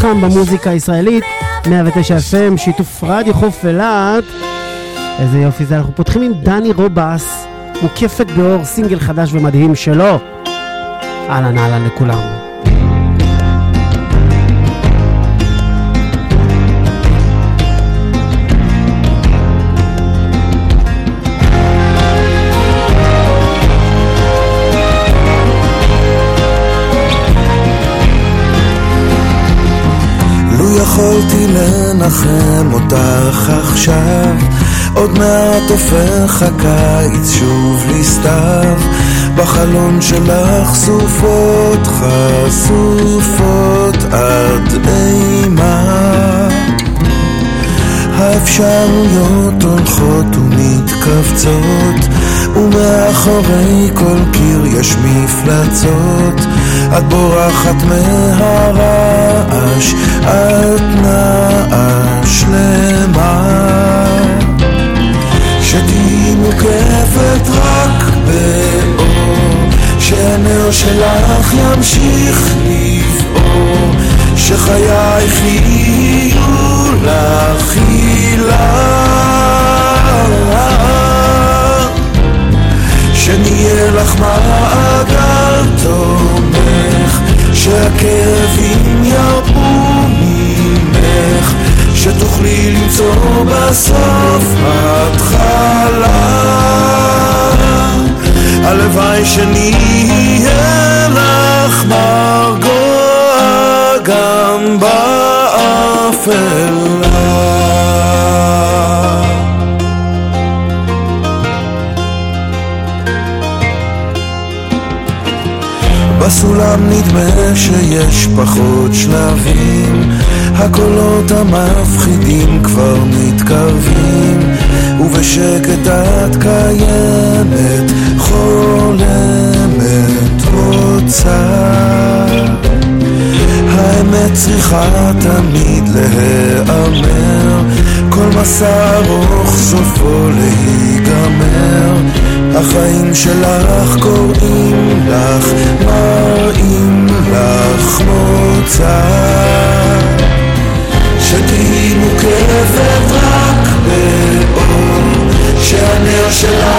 שחם במוזיקה הישראלית, 109 FM, שיתוף רדיו חוף אילת. איזה יופי זה, אנחנו פותחים עם דני רובס, מוקפת באור, סינגל חדש ומדהים שלו. אהלן, אהלן לכולם. יכולתי לנחם אותך עכשיו, עוד מעט הופך הקיץ שוב לסתיו, בחלון שלך סופות חשופות עד אימה. האפשרויות הולכות ומתכווצות, ומאחורי כל קיר יש מפלצות. את בורחת מהרעש, את נעה שלמה. שתהיי מוקפת רק באור, שהנר שלך ימשיך לבעור, שחייך יהיו לך הילה. שנהיה לך מעגל תומך, שהכאבים ירפו ממך, שתוכלי למצוא בסוף התחלה. הלוואי שנהיה לך מרגוע גם באפלה. בסולם נדמה שיש פחות שלבים, הקולות המפחידים כבר מתקרבים, ובשקט את קיימת, חולמת, רוצה. האמת צריכה תמיד להיאמר, כל מסע ארוך סופו להיגמר. החיים שלך קוראים לך, מראים לך מוצא. שתהיי מוקפת רק באור, שהנר שלך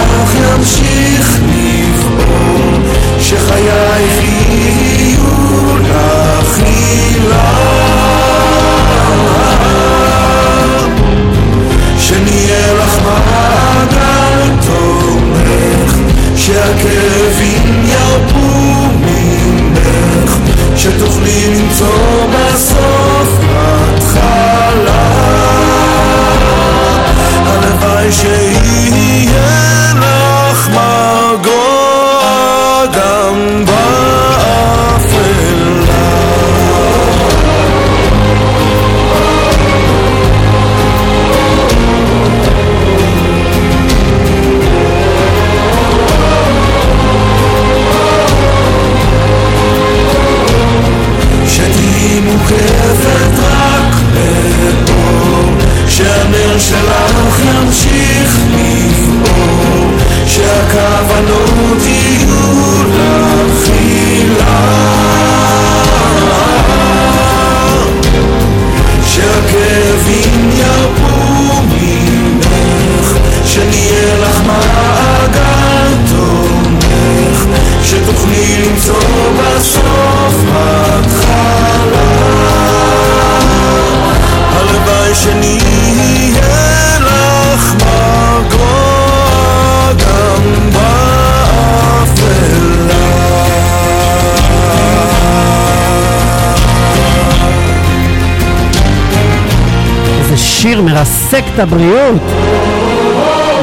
מרסק את הבריאות.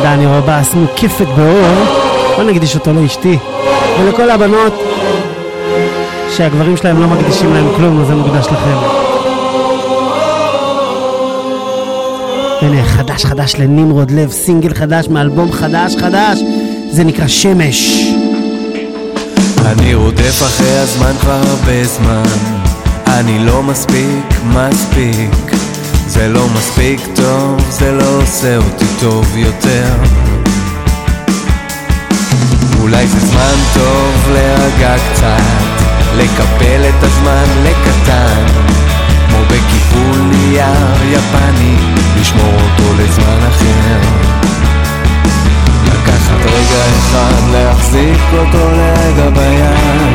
דני רובס מוקפת באור. בוא נקדיש אותו לאשתי ולכל הבנות שהגברים שלהם לא מקדישים להם כלום, אז זה מוקדש לכם. הנה, חדש חדש לנמרוד לב, סינגל חדש מאלבום חדש חדש, זה נקרא שמש. אני רודף אחרי הזמן כבר הרבה זמן אני לא מספיק, מספיק זה לא מספיק טוב, זה לא עושה אותי טוב יותר. אולי זה זמן טוב להרגע קצת לקפל את הזמן לקטן. כמו בקיפול נייר יפני לשמור אותו לזמן אחר. לקחת רגע אחד להחזיק אותו לרגע ביד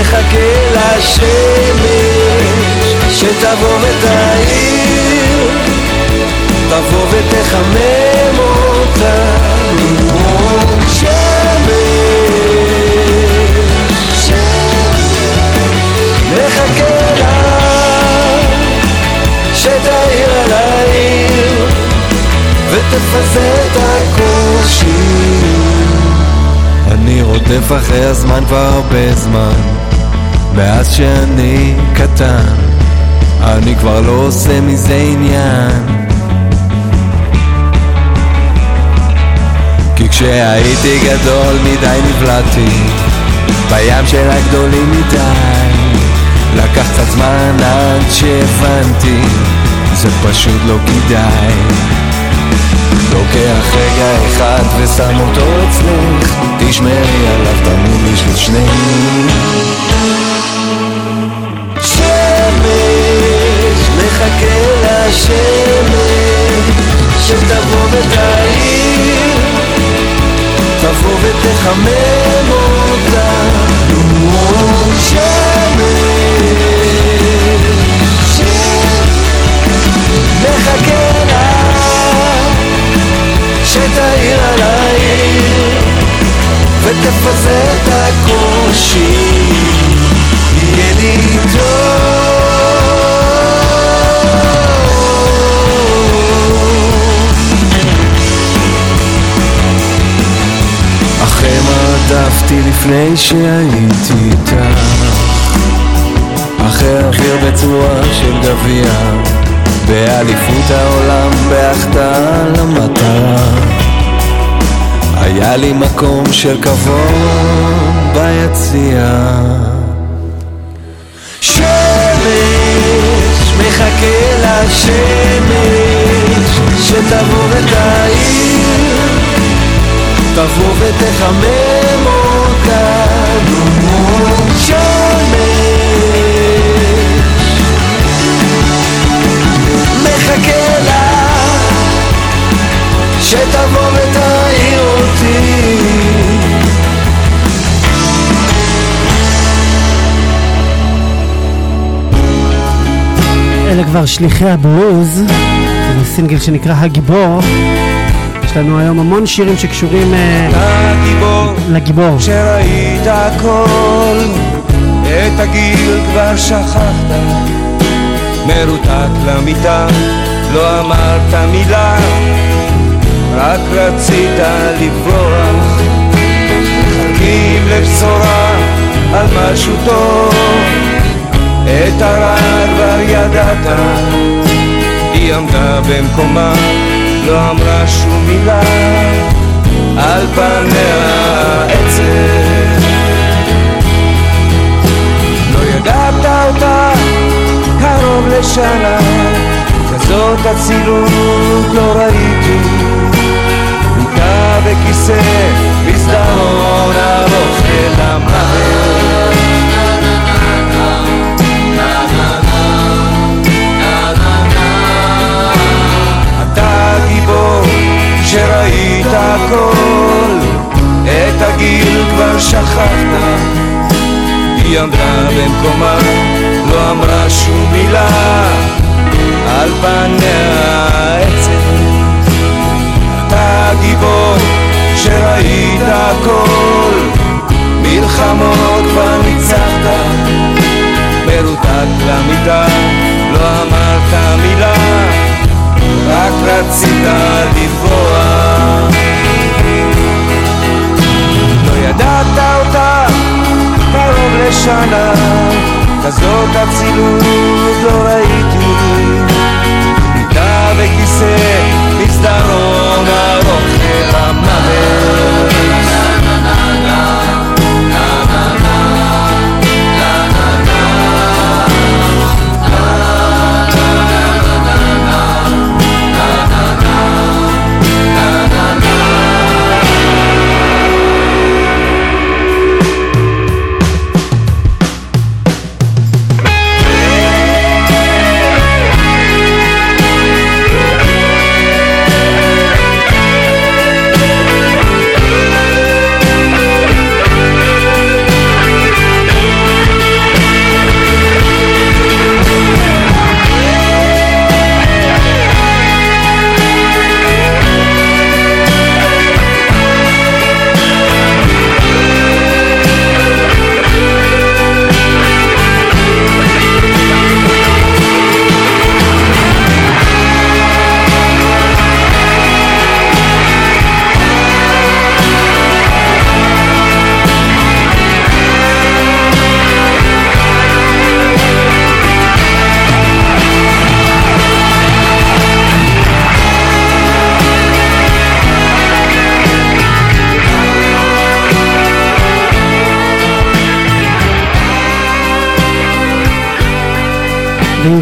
מחכה לשמש שתבוא ותעיר תבוא ותחמם אותנו שמש. מחכה לה שתאיר על העיר ותפזר את הקושי. אני רודף אחרי הזמן כבר הרבה זמן מאז שאני קטן אני כבר לא עושה מזה עניין. כי כשהייתי גדול מדי נבלעתי בים של הגדולים מדי. לקח קצת זמן עד שהבנתי זה פשוט לא כדאי. לוקח רגע אחד ושם אותו אצלך תשמרי עליו תמיד בשביל שנינו שהייתי איתך אחרי אוויר בצורה של גביע באליפות העולם בהחטאה למטרה היה לי מקום של כבוד ביציע. שמש מחכה לשמש שתבוא ותעיר. תבוא ותחמם שתבוא ותעיר אותי אלה כבר שליחי הבלוז, זה סינגל שנקרא הגיבור. יש לנו היום המון שירים שקשורים אה, הגיבור לגיבור. שראית הכל, את הגיל כבר שכחת, מרותק למיטה, לא אמרת מילה, רק רצית לברוח, מחכים לבשורה על משהו טוב, את הרע כבר ידעת, היא עמדה במקומה, לא אמרה שום מילה, על פניה עצב. לא ידעת אותה קרוב לשנה, כזאת אצילות לא ראיתי. בכיסא, מסדרון ארוך אל המוות. אתה גיבור שראית הכל, את הגיל כבר שכחת. היא עמדה במקומה, לא אמרה שום מילה, על פניה עצב. אתה גיבור שראית הכל, מלחמות כבר ניצחת, מרותק למיטה, לא אמרת מילה, רק רצית לברוח. לא ידעת אותה קרוב לשנה, כזאת אצילות לא ראיתי.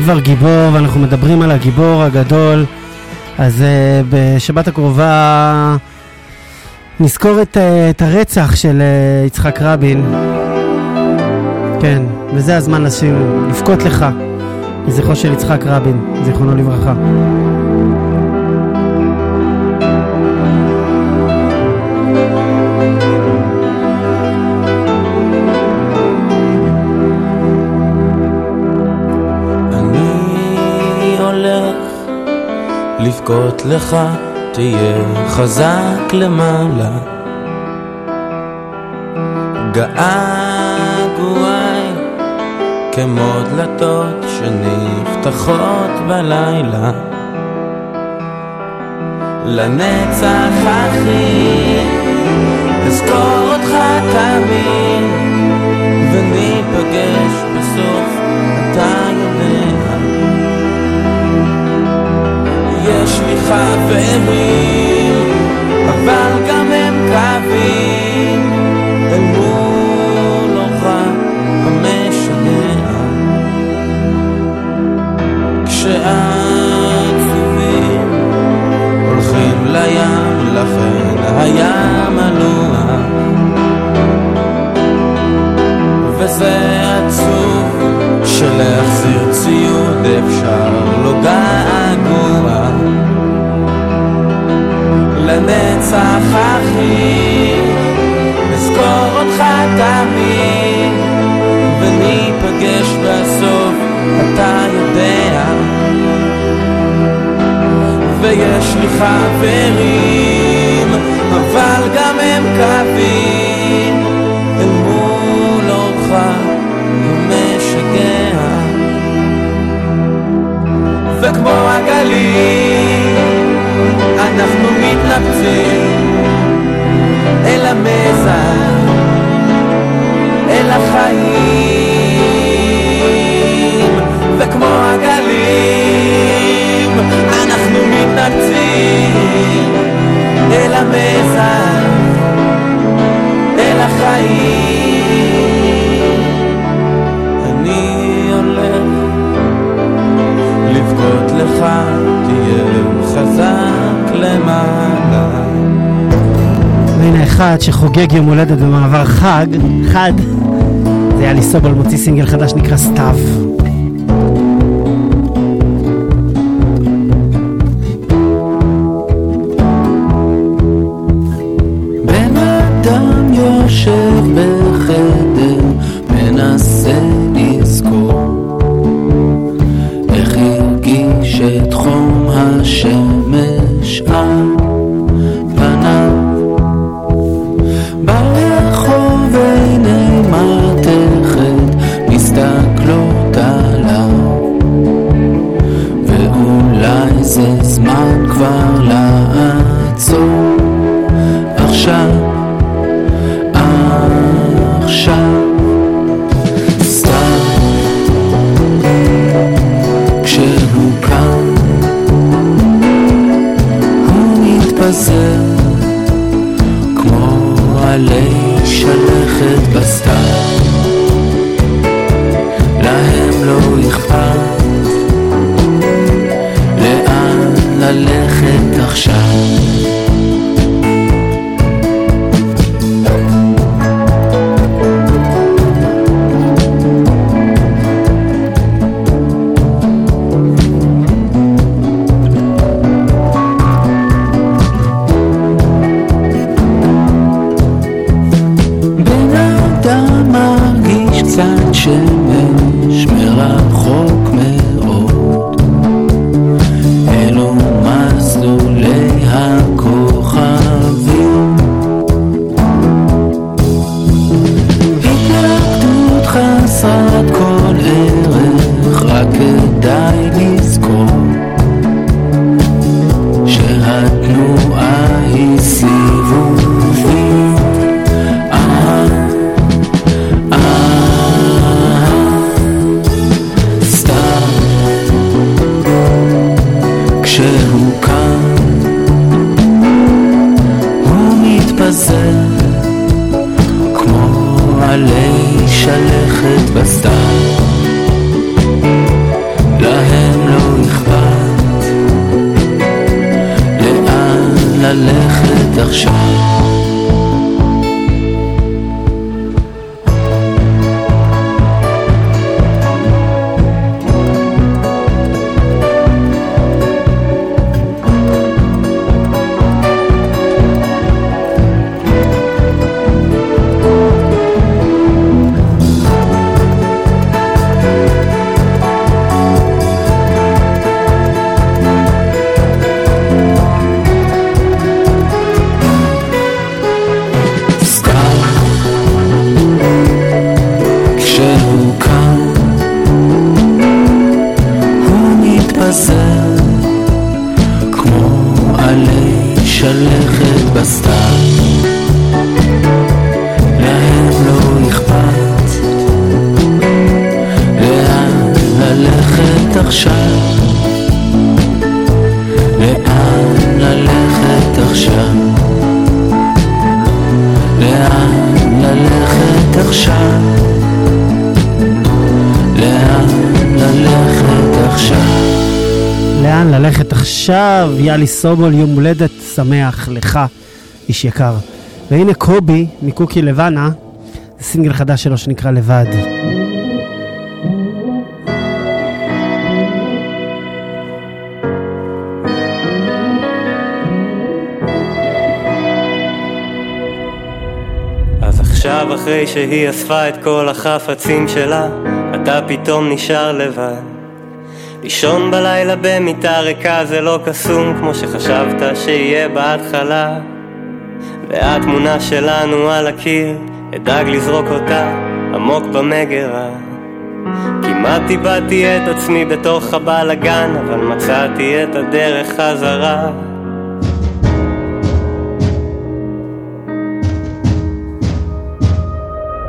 כבר גיבור, ואנחנו מדברים על הגיבור הגדול, אז uh, בשבת הקרובה נזכור את, uh, את הרצח של uh, יצחק רבין. כן, וזה הזמן לשים, לבכות לך, לזכרו של יצחק רבין, זיכרונו לברכה. לבכות לך, תהיה חזק למעלה. געגועי כמו דלתות שנפתחות בלילה. לנצח אחי, אזכור אותך לי אחד שחוגג יום הולדת במעבר חג, חד, זה יאלי סובול מוציא סינגל חדש נקרא סתיו. עכשיו, יאלי סובול, יום הולדת שמח לך, איש יקר. והנה קובי מקוקי לבנה, זה סינגל חדש שלו שנקרא לבד. אז עכשיו אחרי שהיא אספה את כל החפצים שלה, אתה פתאום נשאר לבד. לישון בלילה במיטה ריקה זה לא קסום כמו שחשבת שיהיה בהתחלה. והתמונה שלנו על הקיר, אדאג לזרוק אותה עמוק במגרה כמעט איבדתי את עצמי בתוך הבלאגן, אבל מצאתי את הדרך חזרה.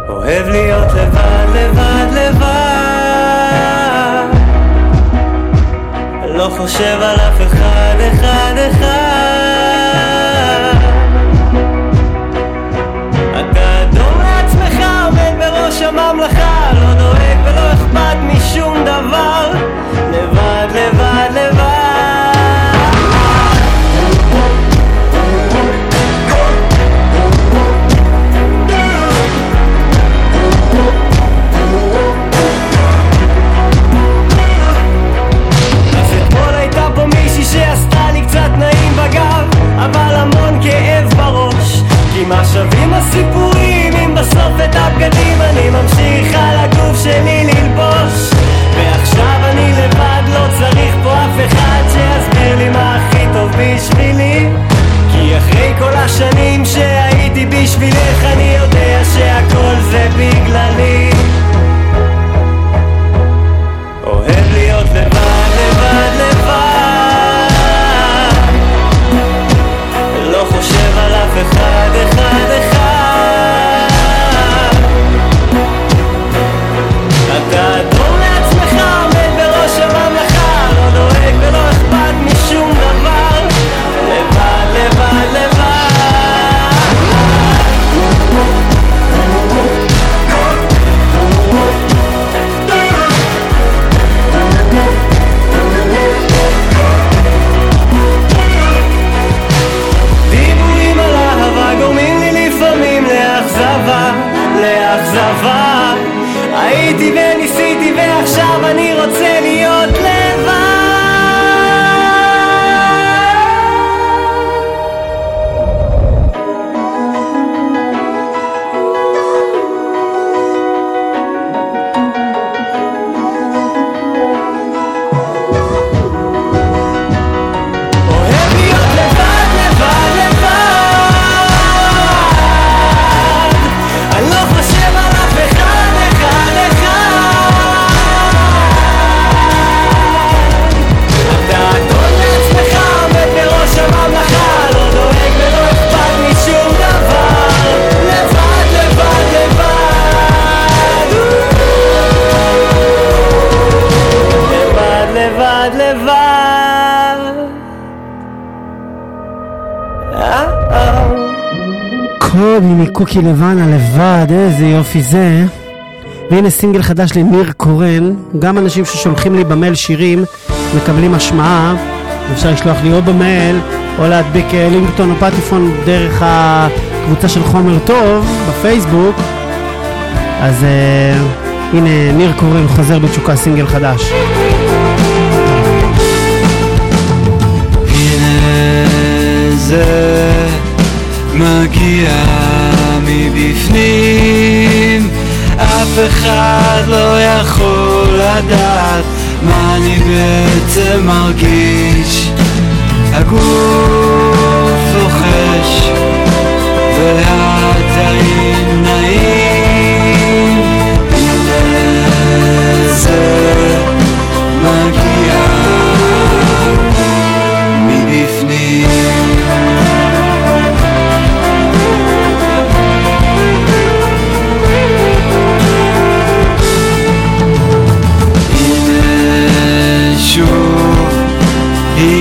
אוהב להיות לבד, לא חושב על אף אחד, אחד, אחד. אתה אדום לעצמך, עומד בראש הממלכה לא דואג ולא אכפת משום דבר כי מה שווים הסיפורים אם בסוף את הבגדים אני ממשיך על הגוף שלי ללבוש. ועכשיו אני לבד לא צריך פה אף אחד שיסביר לי מה הכי טוב בשבילי. כי אחרי כל השנים שהייתי בשבילך אני יודע שהכל זה בגללי. מקוקי לבנה לבד, איזה יופי זה. והנה סינגל חדש לניר קורן, גם אנשים ששולחים לי במייל שירים מקבלים השמעה, אפשר לשלוח לי או במייל או להדביק אה, לינקטון או פטיפון דרך הקבוצה של חומר טוב בפייסבוק. אז uh, הנה ניר קורן חוזר בתשוקה סינגל חדש. לדעת מה אני בעצם מרגיש. הגוף לוחש והתאים נעים. זה מגיע. מבפנים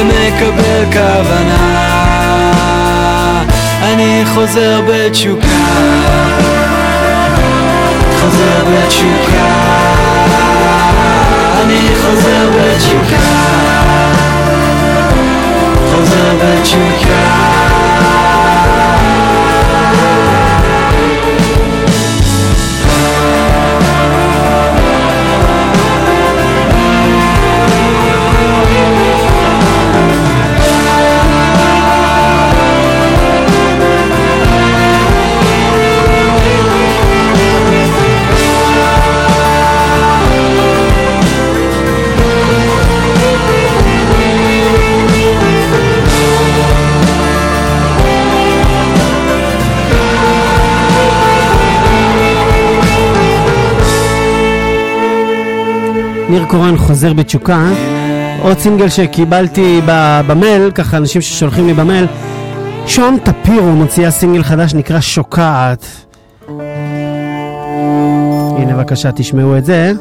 ומקבל כוונה. אני חוזר בתשוקה. חוזר בתשוקה. אני חוזר בתשוקה. חוזר בתשוקה ניר קורן חוזר בתשוקה. עוד סינגל שקיבלתי במייל, ככה אנשים ששולחים לי במייל. שון טפירו מוציאה סינגל חדש נקרא שוקעת. הנה בבקשה תשמעו את זה.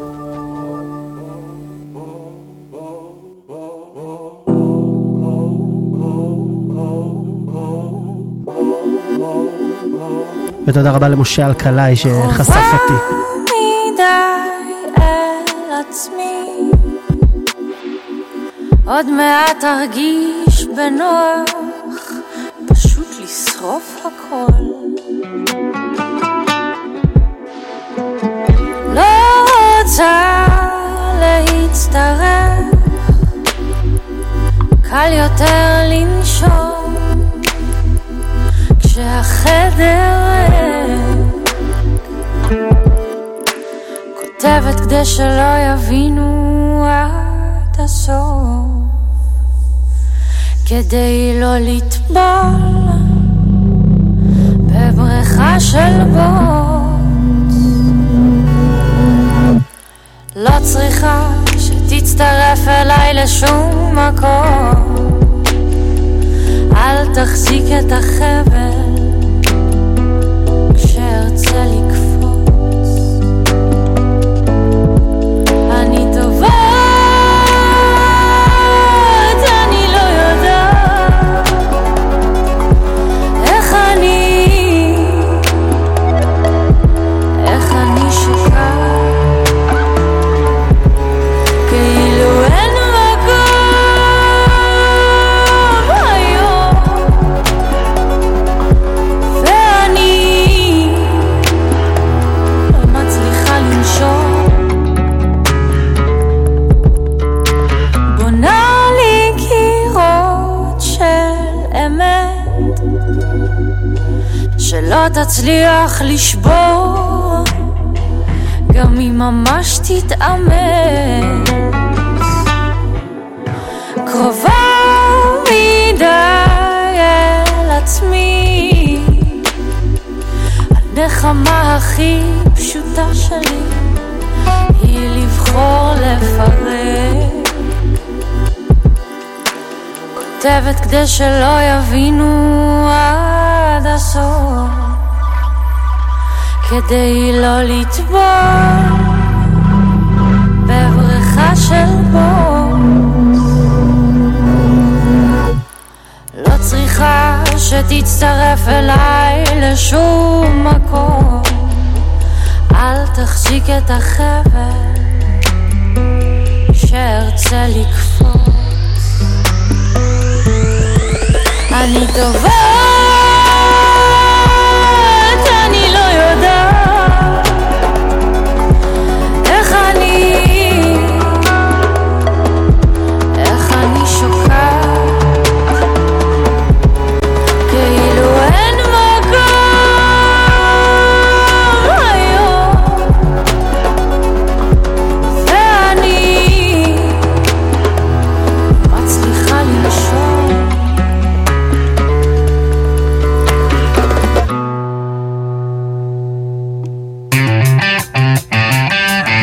ותודה רבה למשה אלקלעי שחשף אותי. עוד מעט ארגיש בנוח פשוט לשרוף הכל. לא רוצה להצטרף קל יותר לנשום כשהחדר כותבת כדי שלא יבינו עד הסוף כדי לא לטבול בבריכה של בוט לא צריכה שתצטרף אליי לשום מקום. אל תחזיק את החבל כשארצה לקפוא תצליח לשבור, גם אם ממש תתאמץ. קרובה מדי אל עצמי, הנחמה הכי פשוטה שלי היא לבחור לפרק. כותבת כדי שלא יבינו עד הסוף. כדי לא לטבוע בבריכה של בור. לא צריכה שתצטרף אליי לשום מקום, אל תחזיק את החבל שארצה לקפוץ. אני טובה 바다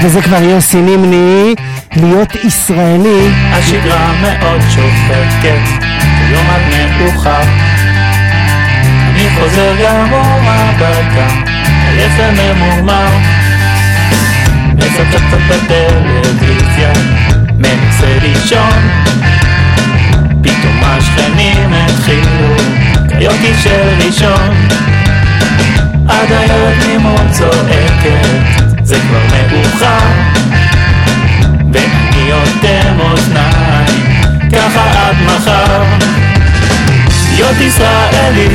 וזה כבר יוסי נימני, להיות ישראלי. השגרה מאוד שוחקת, ביום עד מאוחר. אני חוזר גמור הביתה, עייף וממורמר. מצפצף בטלוויזיה, מנסה לישון. פתאום השכנים התחילו, קריוקי של ראשון. עד היום נימון צועקת זה כבר מאוחר ואני אוטם אוזניים ככה עד מחר. להיות ישראלי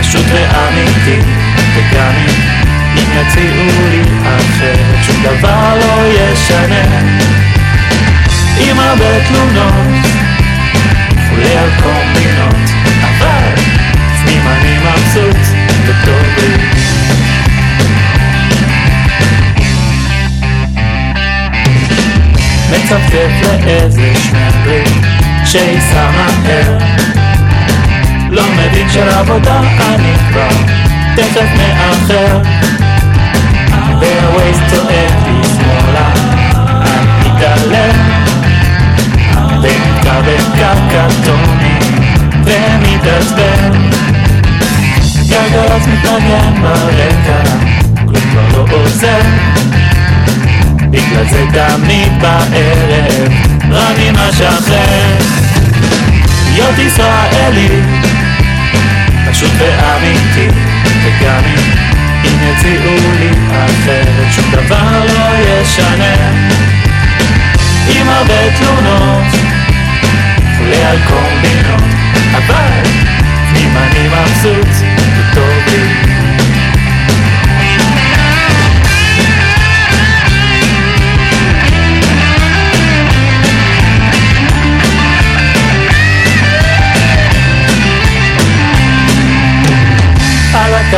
פשוט ואמיתי וגם אם יציעו לי אחרת שום דבר לא ישנה. עם הרבה תלונות חולי על קומבינות מצפצף לאיזה שמנדרי שייסע מהר לא מבין של עבודה אני כבר תכף מאחר והווייז צועק לי שמאלה אני מתעלם ונתקע בקרקטוני ומתעצבן גלגלצ מתנגן ברקע כבר לא עוזר בגלל זה תמיד בערב רני משחרר להיות ישראלי פשוט ואמיתי וגם אם יציעו לי אחרת שום דבר לא ישנה. עם הרבה תלונות חולה על קומבינות אבל אם אני מבסוט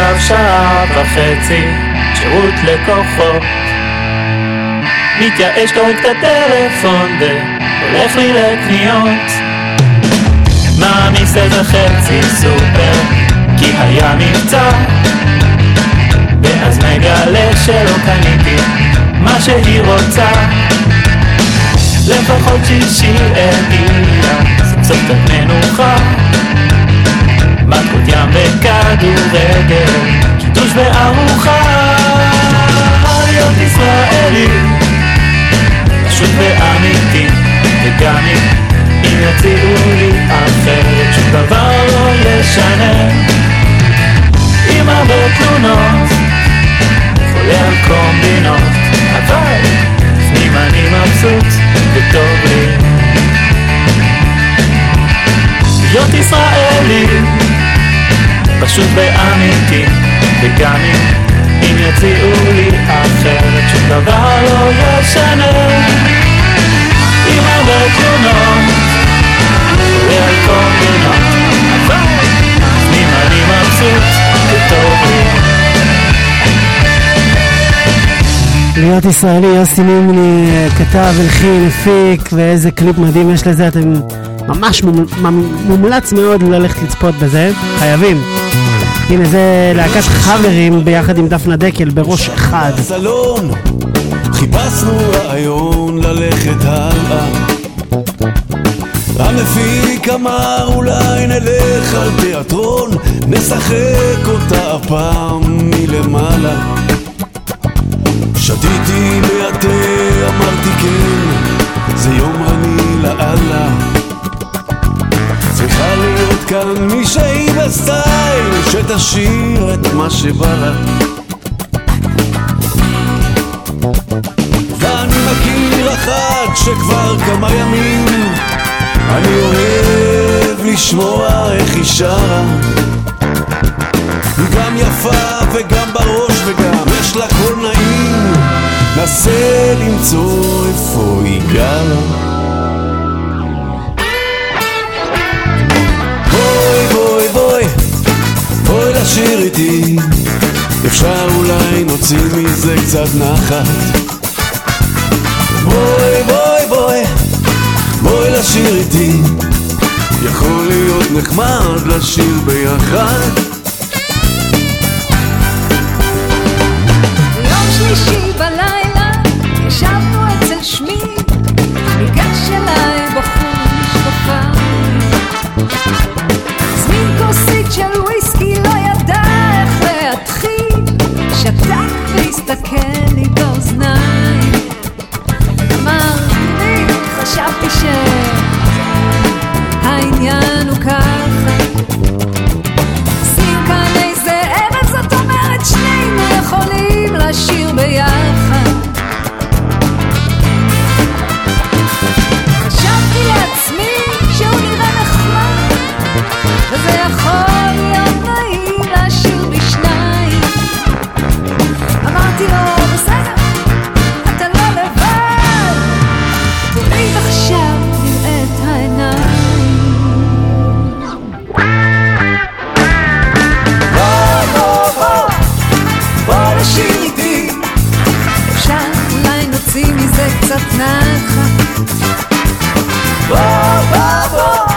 הקו שעה וחצי, שירות לקוחות. מתייאש קורא את הטלפון והולך לי לקניות. מעמיס איזה חצי סופר, כי היה מבצע. ואז מגלה שלא קניתי מה שהיא רוצה. לפחות שישי הגיע, סוף סוף קצת מנוחה. מכות ים וכדורגל, קידוש וארוחה, להיות ישראלי, פשוט ואמיתי, וגם אם יציעו לי אחרת, שום דבר לא ישנה, עם הרבה תלונות, חולה על קומבינות, אבל בפנים אני מבסוט וטוב לי. להיות ישראלי פשוט ואמיתי, וגם אם, אם יציעו לי אחרת, שום דבר לא ישנה. עם הרבה תלונות, ועל כל מינות, אבל אם אני מבסוט, כטוב לי. להיות ישראלי, יוסי מימני אה, כתב, הלחין, הפיק, ואיזה קליפ מדהים יש לזה, אתם ממש מומלץ מאוד ללכת לצפות בזה, חייבים. הנה זה להקת חברים ביחד עם דפנה דקל בראש אחד. סלון, חיפשנו רעיון ללכת הלאה. המפיק אמר אולי נלך על תיאטרון, נשחק אותה הפעם מלמעלה. שתיתי מהתה, אמרתי כן, זה יום רני לאללה. צריכה להיות כאן מישהי בסטייל, שתשיר את מה שבא לה. ואני מכיר אחת שכבר כמה ימים אני אוהב לשמוע איך היא שרה. היא גם יפה וגם בראש וגם יש לה קול נעים נסה למצוא איפה היא גרה לשיר איתי. אפשר אולי נוציא מזה קצת נחת. בואי בואי בואי בואי לשיר איתי. יכול להיות נחמד לשיר ביחד. של וויסקי, שתק והסתכל לי באוזניים. אמר לי, חשבתי שהעניין הוא ככה. נחת. בוא, בוא, בוא,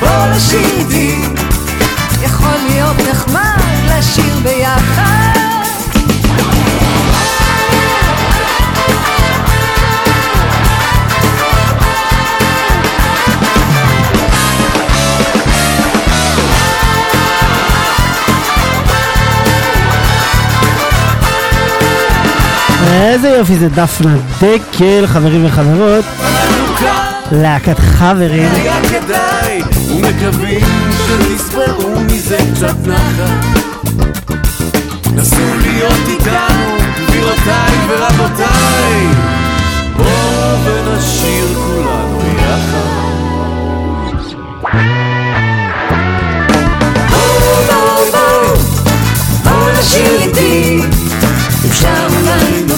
בוא לשיר איתי. יכול להיות נחמד לשיר ביחד. איזה יופי זה דפנה דקל, חברים וחברות. להקת חברים. היה כדאי, ומקווים שתסברו מזה קצת נחת. נסו להיות איתנו, גבירותיי ורבותיי. בואו ונשיר כולנו יחד. בואו, בואו, בואו, בואו איתי. אפשר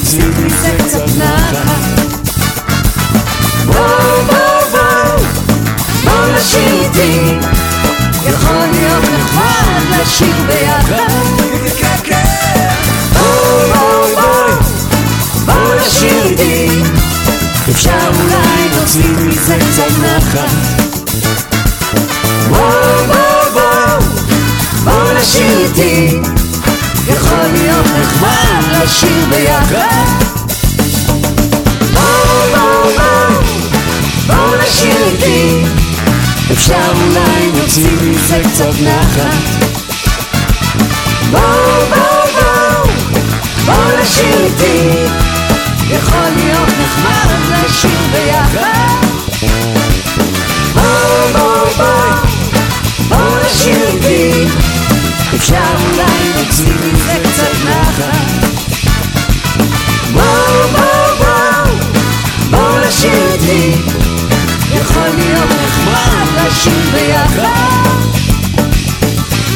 אולי נוציא מזה קצת נחת. בואו, בואו, בואו, בואו לשיר איתי. יכול להיות נחמד לשיר ביחד. בואו, בואו, בואו, בואו לשיר איתי. אפשר אולי נוציא מזה קצת נחת. בואו, בואו, בואו, בואו לשיר איתי. יכול להיות נחמד לשיר ביחד. אפשר אולי נוציא מזה קצת נחת. בואו, בואו, בואו, בואו לשיר איתי. יכול להיות נחמד לשיר ביחד. בואו, בואו, בואו, בואו לשיר איתי. אפשר אולי נוציא מזה קצת נחת. בואו, בואו, בואו, בואו לשיר איתי. יכול להיות נחמד לשיר ביחד.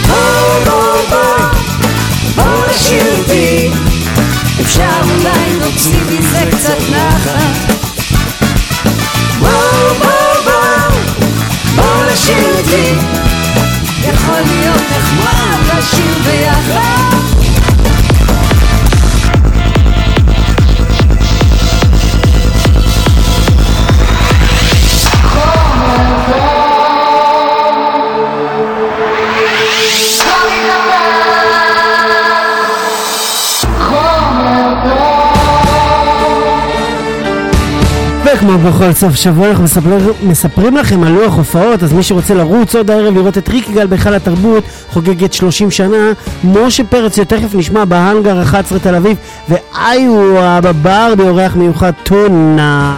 בואו, בואו, בואו, בואו לשיר איתי. אפשר אולי נוציא מזה קצת נחת. בואו, בואו, בואו, בואו לשיר איתי. יכול להיות נחמד משהו ביחד. וכמו בכל סוף שבוע אנחנו מספר, מספרים לכם על לוח הופעות, אז מי שרוצה לרוץ עוד הערב לראות את ריק יגאל בהיכל התרבות, חוגגת 30 שנה, משה פרץ שתכף נשמע בהאנגר 11 תל אביב, ואיואה בברבי אורח מיוחד טונה.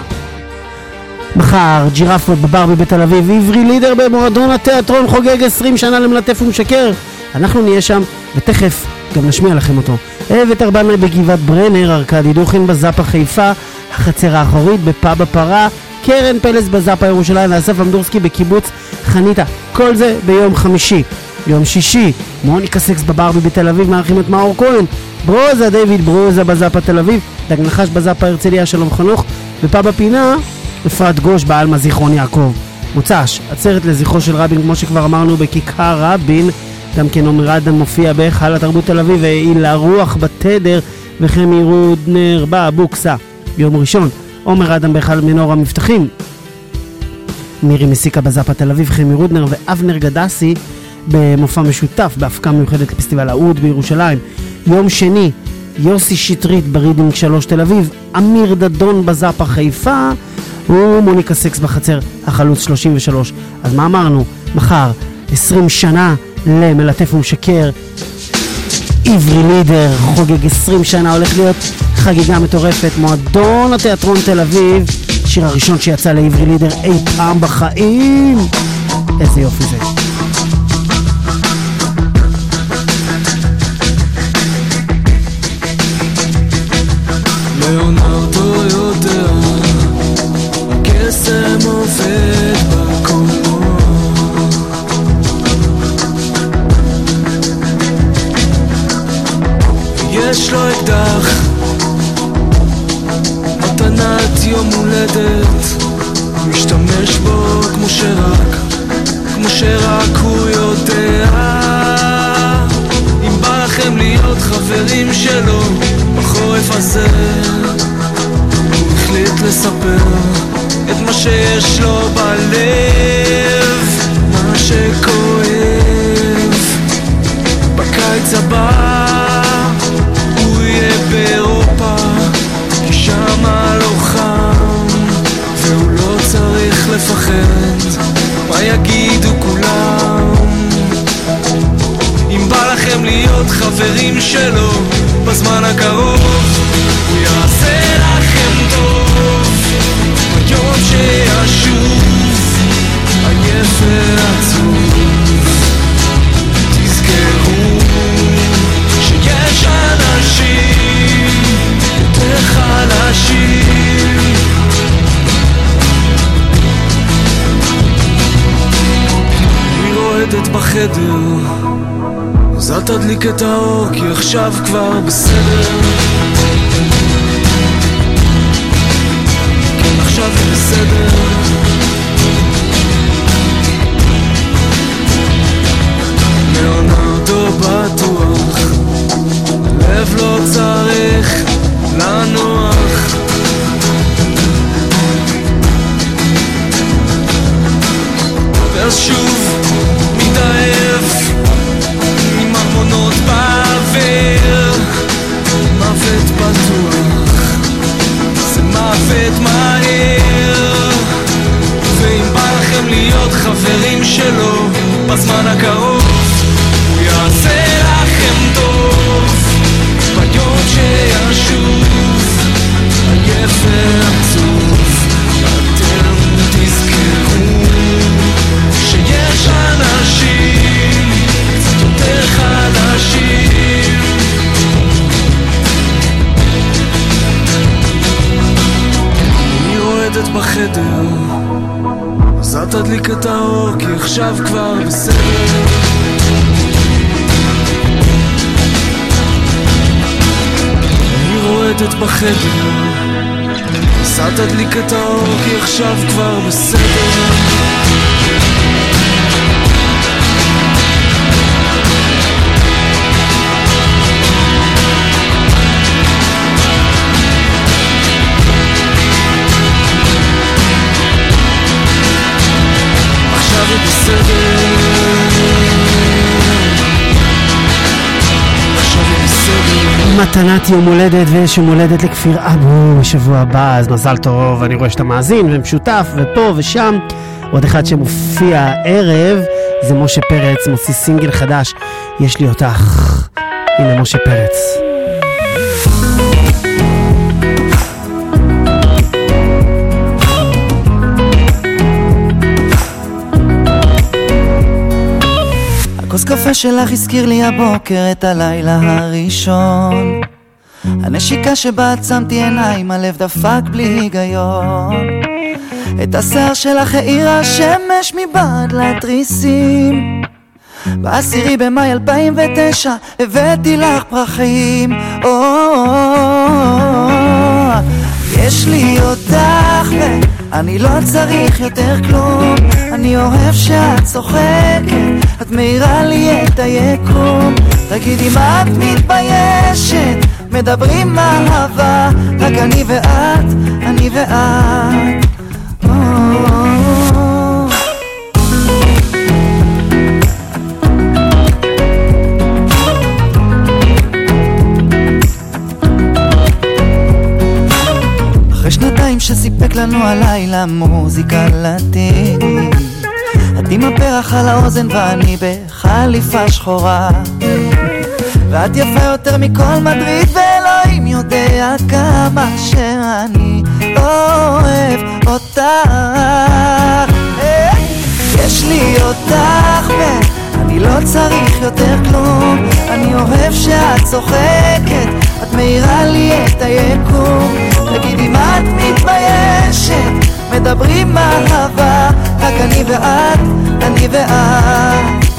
מחר, ג'ירפות בברבי בתל אביב, עברי לידר במועדון התיאטרון חוגג 20 שנה למלטף ומשקר. אנחנו נהיה שם, ותכף גם נשמיע לכם אותו. אהבת ארבנה בגבעת ברנר, ארכדי דוכין בזאפה חיפה, החצר האחורית בפאב הפרה, קרן פלס בזאפה ירושלים, ואסף אמדורסקי בקיבוץ חניתה. כל זה ביום חמישי. יום שישי, מוניקה סקס בברבי בתל אביב מארחים את מאור כהן, ברוזה דיוויד ברוזה בזאפה תל אביב, דג נחש בזאפה הרצליה שלום חנוך, בפאב הפינה, אפרת גוש בעלמה זיכרון יעקב. מוצ"ש, עצרת לזכרו של רבין, כמו שכבר אמרנו, בכיכר רבין, גם כן עומר אדם מופיע בהיכל התרבות תל אביב, והילה רוח בתדר, וחמי רודנר באבוקסה. ביום ראשון, עומר אדם בהיכל מנורה מבטחים. מירי מסיקה בזאפה תל אביב, חמי רודנר ואבנר גדסי במופע משותף בהפקה מיוחדת לפסטיבל העוד בירושלים. יום שני, יוסי שטרית ברידינג 3 תל אביב, אמיר דדון בזאפה חיפה ומוניקה סקס בחצר החלוץ 33. אז מה אמרנו? מחר 20 שנה למלטף ומשקר. עברי לידר חוגג 20 שנה, הולך להיות חגיגה מטורפת. מועדון התיאטרון תל אביב, שיר הראשון שיצא לעברי לידר אי פעם בחיים. איזה יופי זה. אל תדליק את האור כי עכשיו כבר בסדר בחדר. אל תדליק את האור כי עכשיו כבר בסדר מתנת יום הולדת ויש יום הולדת לכפיר אבו בשבוע הבא, אז מזל טוב, אני רואה שאתה מאזין ומשותף ופה ושם. עוד אחד שמופיע הערב זה משה פרץ, מוציא סינגל חדש, יש לי אותך. הנה משה פרץ. הכוס קפה שלך הזכיר לי הבוקר את הלילה הראשון. הנשיקה שבה עצמתי עיניים, הלב דפק בלי היגיון. את השיער שלך האירה השמש מבעד לתריסים. בעשירי במאי 2009 הבאתי לך פרחים. יש לי אותך ואני לא צריך יותר כלום. אני אוהב שאת צוחקת את מאירה לי את היקום. תגידי מה את מתביישת? מדברים אהבה רק אני ואת, אני ואת. אחרי שנתיים שסיפק לנו הלילה מוזיקה לטינית עם הפרח על האוזן ואני בחליפה שחורה. ואת יפה יותר מכל מדריד ואלוהים יודע כמה שאני אוהב אותך. יש לי אותך ואני לא צריך יותר כלום. אני אוהב שאת צוחקת את מאירה לי את היקום. תגידי מה את מתביישת מדברים אהבה רק אני ואת, אני ואת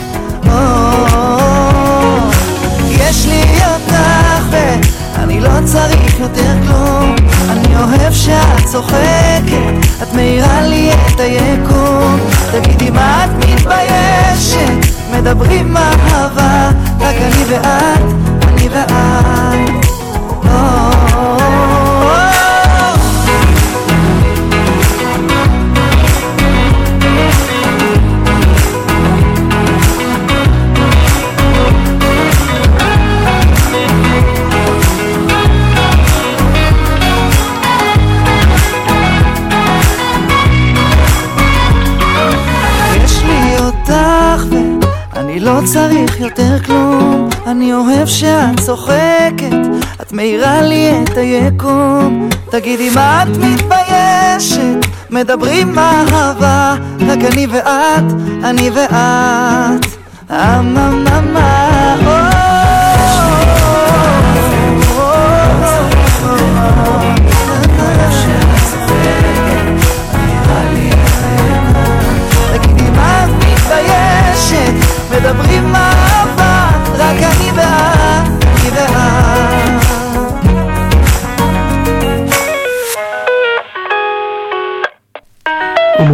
יש לי אותך ואני לא צריך יותר כלום. אני אוהב שאת צוחקת את מאירה לי את היקום. תגידי מה את מתביישת? מדברים אהבה רק אני ואת, אני ואת מאירה לי את היקום. תגידי מה את מתביישת, מדברים אהבה, רק אני ואת, אני ואת. אוי מדברים אהבה,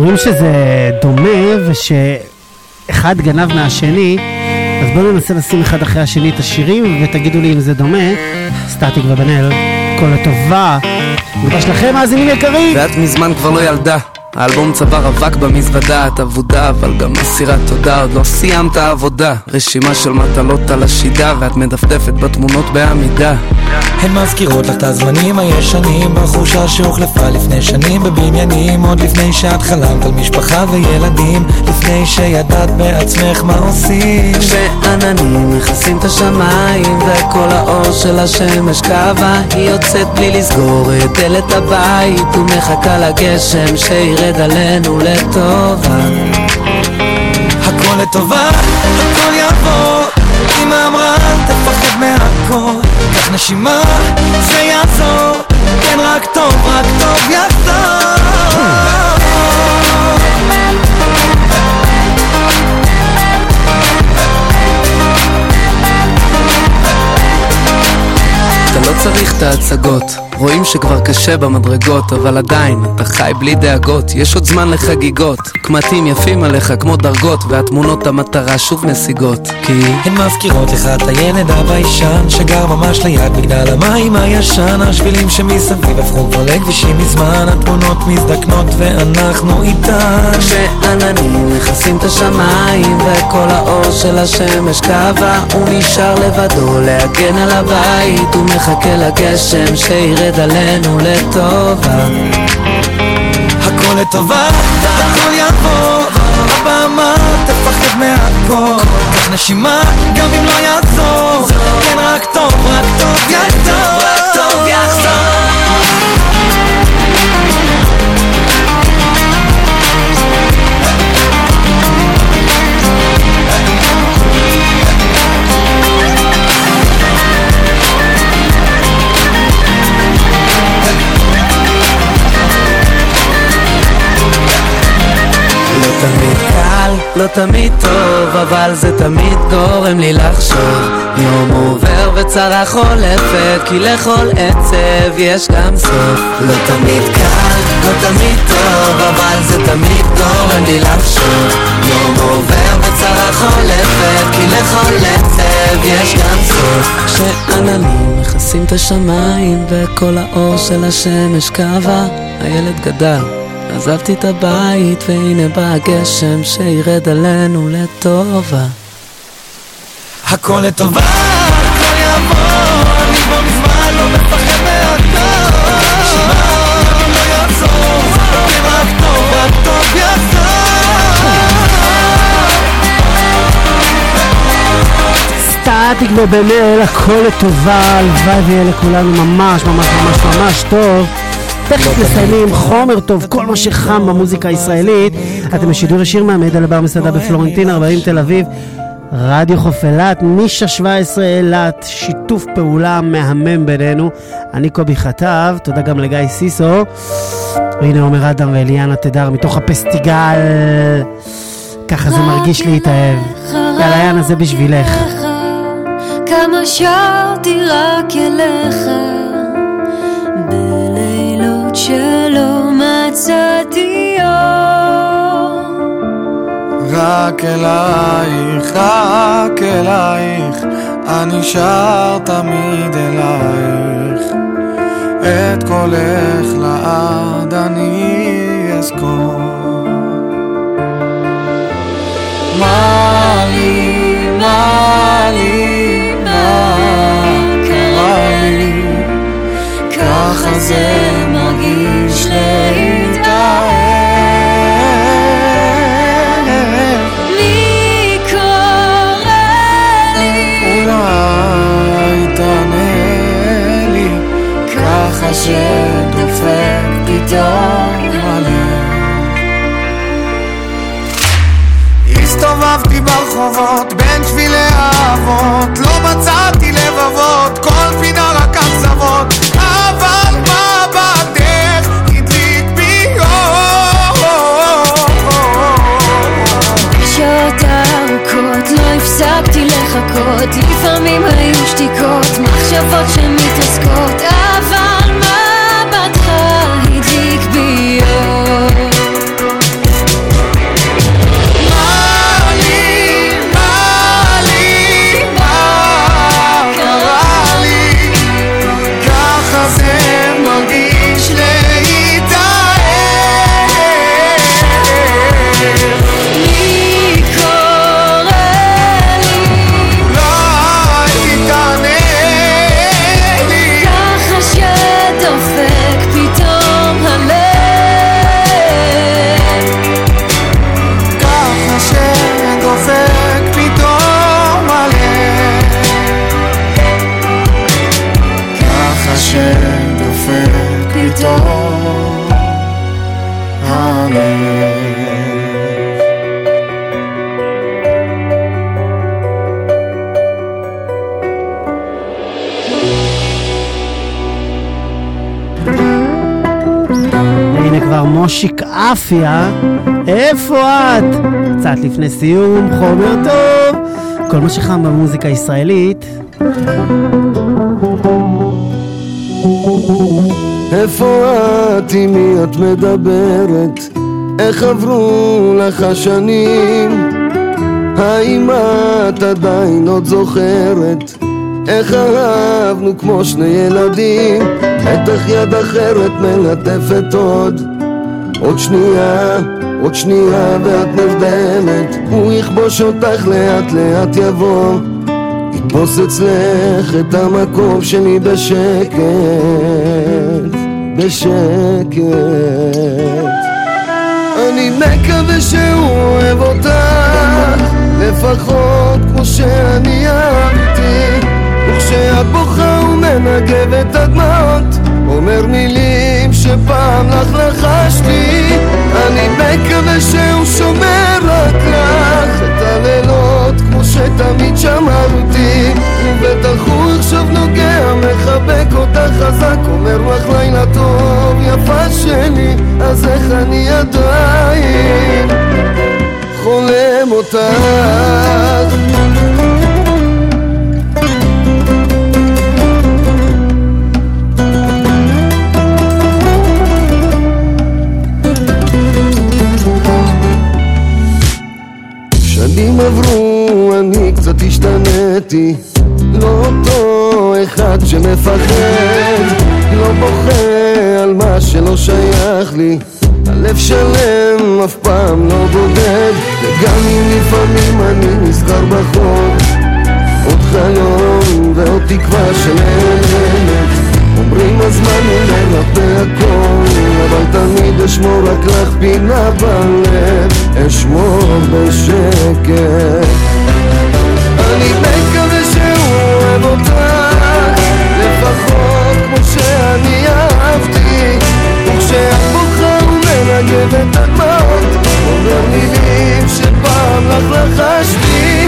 אומרים שזה דומה ושאחד גנב מהשני, אז בואו ננסה לשים אחד אחרי השני את השירים ותגידו לי אם זה דומה. סטטיק ובן אל, כל הטובה. תודה שלכם, מאזינים יקרים. ואת מזמן כבר לא ילדה. האלבום צבר אבק במזוודה, את אבודה, אבל גם מסירת תודה, עוד לא סיימת עבודה. רשימה של מטלות על השידה, ואת מדפדפת בתמונות בעמידה. הן מזכירות לך את הזמנים הישנים, בחושה שהוחלפה לפני שנים בבניינים, עוד לפני שאת חלמת על משפחה וילדים, לפני שידעת בעצמך מה עושים. כשעננים מכסים את השמיים, וכל האור של השמש קבע, היא יוצאת בלי לסגור את דלת הבית, ומחכה לגשם שירד. ירד עלינו לטובה. הכל לטובה, הכל יעבור. אמא אמרה תפחד מהכל. קח נשימה, זה יעזור. כן רק טוב, רק טוב יחזור אתה לא צריך את ההצגות רואים שכבר קשה במדרגות, אבל עדיין, אתה חי בלי דאגות, יש עוד זמן לחגיגות. קמטים יפים עליך כמו דרגות, והתמונות המטרה שוב משיגות. כי הן מזכירות לך את הילד הביישן, שגר ממש ליד מגדל המים הישן, השבילים שמסביב הפכו כבר לכבישים מזמן, התמונות מזדקנות ואנחנו איתן. כשעננים מכסים את השמיים, וכל האור של השמש קבע, הוא נשאר לבדו להגן על הבית, הוא מחכה לגשם שירד עלינו לטובה. הכל לטובה, הכל יעבור, הבמה תפחד מהכל, קח נשימה, גם אם לא יעזור, כן רק טוב, רק טוב יחזור, רק טוב יחזור. תמיד קל, לא תמיד טוב, אבל זה תמיד גורם לי לחשוב. יום עובר וצרה חולפת, כי לכל עצב יש גם סוף. לא תמיד קל, לא תמיד טוב, אבל זה תמיד גורם לי לחשוב. יום עובר וצרה חולפת, כי לכל עצב יש גם סוף. כשעננים מכסים את השמיים, וכל האור של השמש קבע, הילד גדל. עזבתי את הבית והנה בא הגשם שירד עלינו לטובה הכל לטובה, הכל יעבור, אני כבר מזמן לא מפחד מהכל. נשימה, גם יעזור, רק טוב, רק טוב יעזור. סטטיק ובן אל, הכל לטובה, הלוואי ויהיה לכולנו ממש ממש ממש ממש טוב. תכף מסיימים חומר טוב, כל מה שחם במוזיקה הישראלית. אתם בשידור ישיר מהמידע לבר מסעדה בפלורנטין 40 תל אביב. רדיו חוף אילת, נישה 17 אילת, שיתוף פעולה מהמם בינינו. אני קובי חטב, תודה גם לגיא סיסו. והנה עומר אדם ואליאנה תדר מתוך הפסטיגל. ככה זה מרגיש להתאהב. יאללה, יאנה, זה בשבילך. כמה שרתי רק אליך שלא מצאתי אור רק אלייך, רק אלייך, אני שר תמיד אלייך. את קולך לעד אני אזכור. מה לי, מה לי, מה קרה לי? ככה זה שדופק פתאום הלב הסתובבתי ברחובות מושיק אפיה, איפה את? קצת לפני סיום, חומר טוב, כל מה שחם במוזיקה הישראלית. איפה את, עם מי את מדברת? איך עברו לך השנים? האם את עדיין עוד זוכרת? איך אהבנו כמו שני ילדים בטח יד אחרת מלטפת עוד עוד שנייה, עוד שנייה ואת נרדמת. הוא יכבוש אותך לאט לאט יבוא. יתפוס אצלך את המקום שלי בשקט בשקט. אני מקווה שהוא אוהב אותך לפחות כמו שאני אהבתי. וכשאת בוכה ומנגב את הדמעות אומר מילים שפעם לך לחשתי אני מקווה שהוא שומר רק לך את הלילות כמו שתמיד שמר אותי. ובטח הוא עכשיו נוגע מחבק אותך חזק אומר לך לילה טוב יפה שלי אז איך אני עדיין חולם אותך שנים עברו, אני קצת השתניתי לא אותו אחד שמפחד לא בוכה על מה שלא שייך לי. הלב שלם אף פעם לא בודד וגם אם לפעמים אני נזכר בחור עוד חלום ועוד תקווה שנעלמת אומרים הזמן מרפא הכל אבל תמיד אשמור רק לך פינה בלב אשמור בשקט. אני מקווה שהוא אוהב אותך לפחות כמו שאני אהבתי. וכשאת בוכה הוא מנגב את הדמעות אומר מילים שפעם לך לחשתי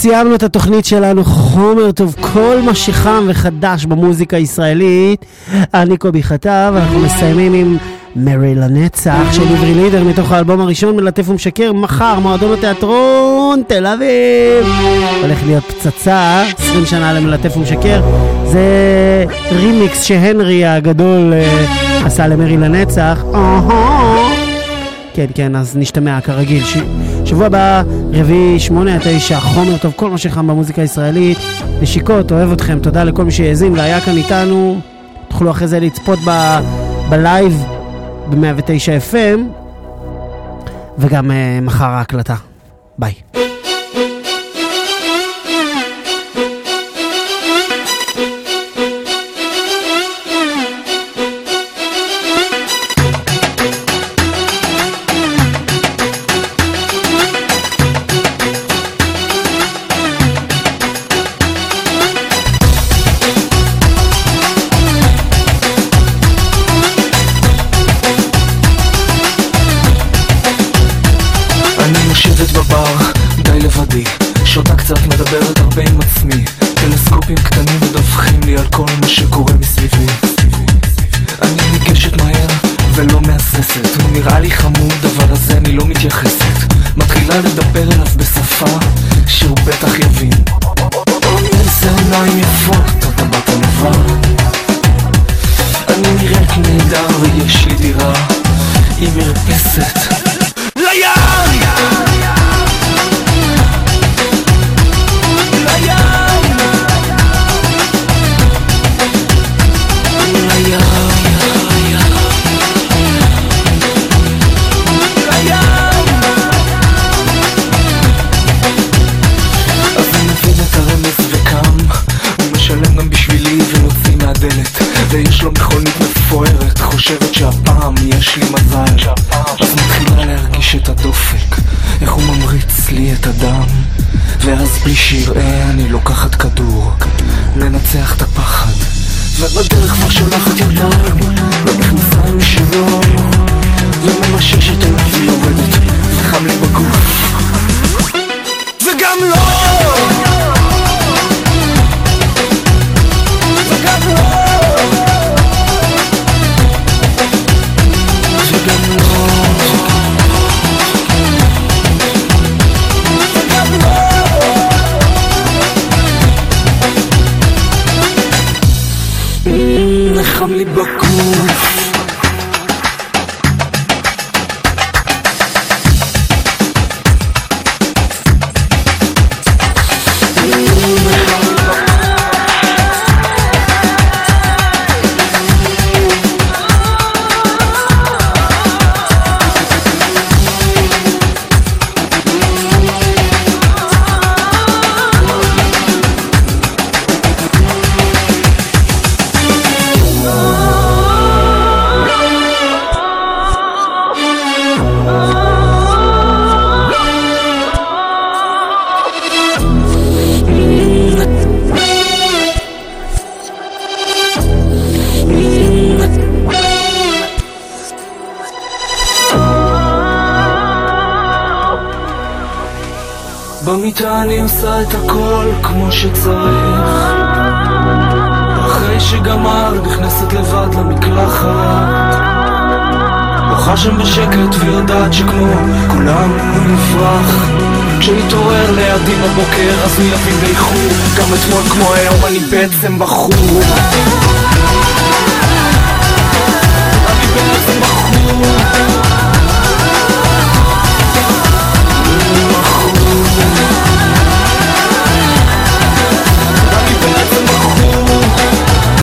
סיימנו את התוכנית שלנו, חומר טוב, כל מה שחם וחדש במוזיקה הישראלית. אני קובי חטב, אנחנו מסיימים עם מרי לנצח של עברי לידר מתוך האלבום הראשון מלטף ומשקר, מחר מועדון התיאטרון תל אביב. הולך להיות פצצה, 20 שנה למלטף ומשקר. זה רימיקס שהנרי הגדול uh, עשה למרי לנצח. כן, כן, אז נשתמע כרגיל. שבוע הבא, רביעי, שמונה תשע, חומר טוב, כל מה שחם במוזיקה הישראלית. נשיקות, אוהב אתכם, תודה לכל מי שהאזין והיה כאן איתנו. תוכלו אחרי זה לצפות. בלייב ב-109 FM, וגם אה, מחר ההקלטה. ביי.